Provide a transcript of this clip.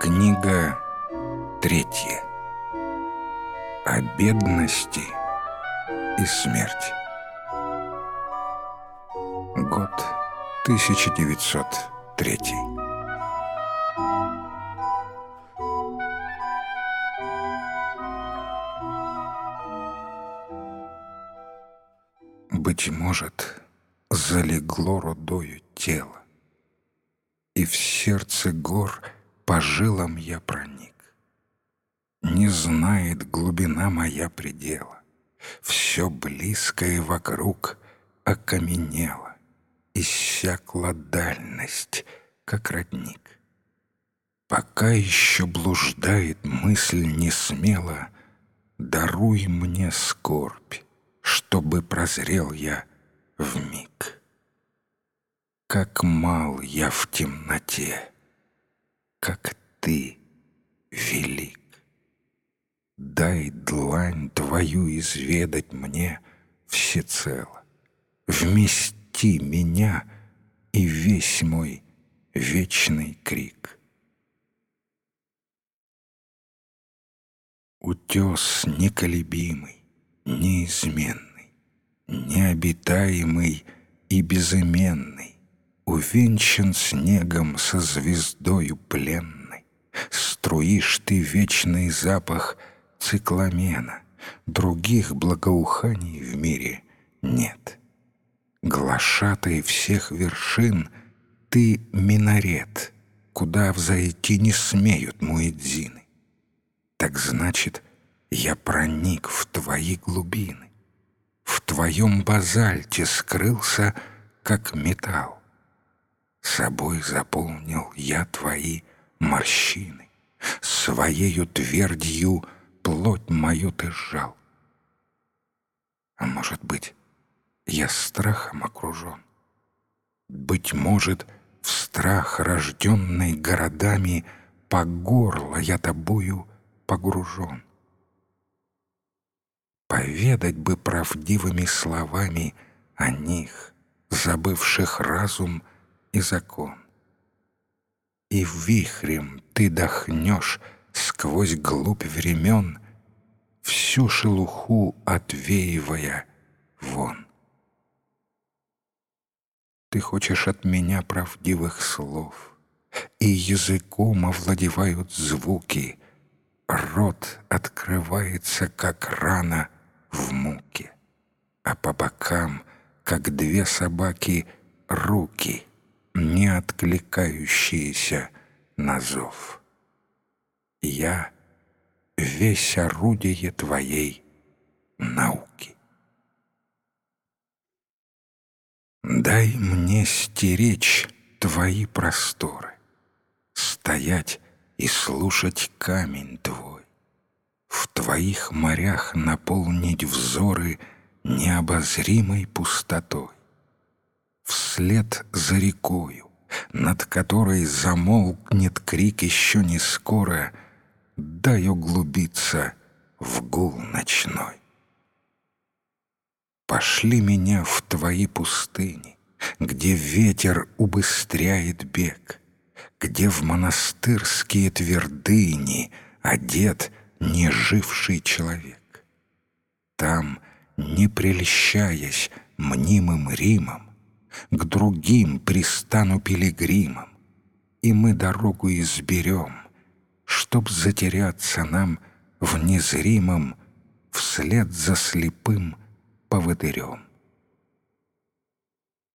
Книга третья. О бедности и смерти. Год 1903. Быть может, залегло рудою тело, И в сердце гор по жилам я проник. Не знает глубина моя предела, Все близкое вокруг окаменело, Иссякла дальность, как родник. Пока еще блуждает мысль несмело, Даруй мне скорбь, чтобы прозрел я в миг. Как мал я в темноте, как ты велик. Дай длань твою изведать мне всецело. Вмести меня и весь мой вечный крик. Утес неколебимый, неизменный, необитаемый и безыменный, Увенчан снегом со звездою пленной, Струишь ты вечный запах цикламена, Других благоуханий в мире нет. Глашатай всех вершин, ты минарет, Куда взойти не смеют муэдзины. Так значит, я проник в твои глубины, В твоем базальте скрылся, как металл. Собой заполнил я твои морщины, Своею твердью плоть мою ты сжал. А может быть, я страхом окружен? Быть может, в страх, рожденный городами, По горло я тобою погружен. Поведать бы правдивыми словами О них, забывших разум — и закон. И вихрем ты дохнешь сквозь глубь времен, Всю шелуху отвеивая вон. Ты хочешь от меня правдивых слов, И языком овладевают звуки, Рот открывается, как рана в муке, А по бокам, как две собаки, руки — не откликающиеся на зов. Я — весь орудие твоей науки. Дай мне стеречь твои просторы, Стоять и слушать камень твой, В твоих морях наполнить взоры Необозримой пустотой вслед за рекою, над которой замолкнет крик еще не скоро, дай углубиться в гул ночной. Пошли меня в твои пустыни, где ветер убыстряет бег, где в монастырские твердыни одет неживший человек. Там, не прельщаясь мнимым Римом, к другим пристану пилигримам, и мы дорогу изберем, чтоб затеряться нам в незримом вслед за слепым поводырем.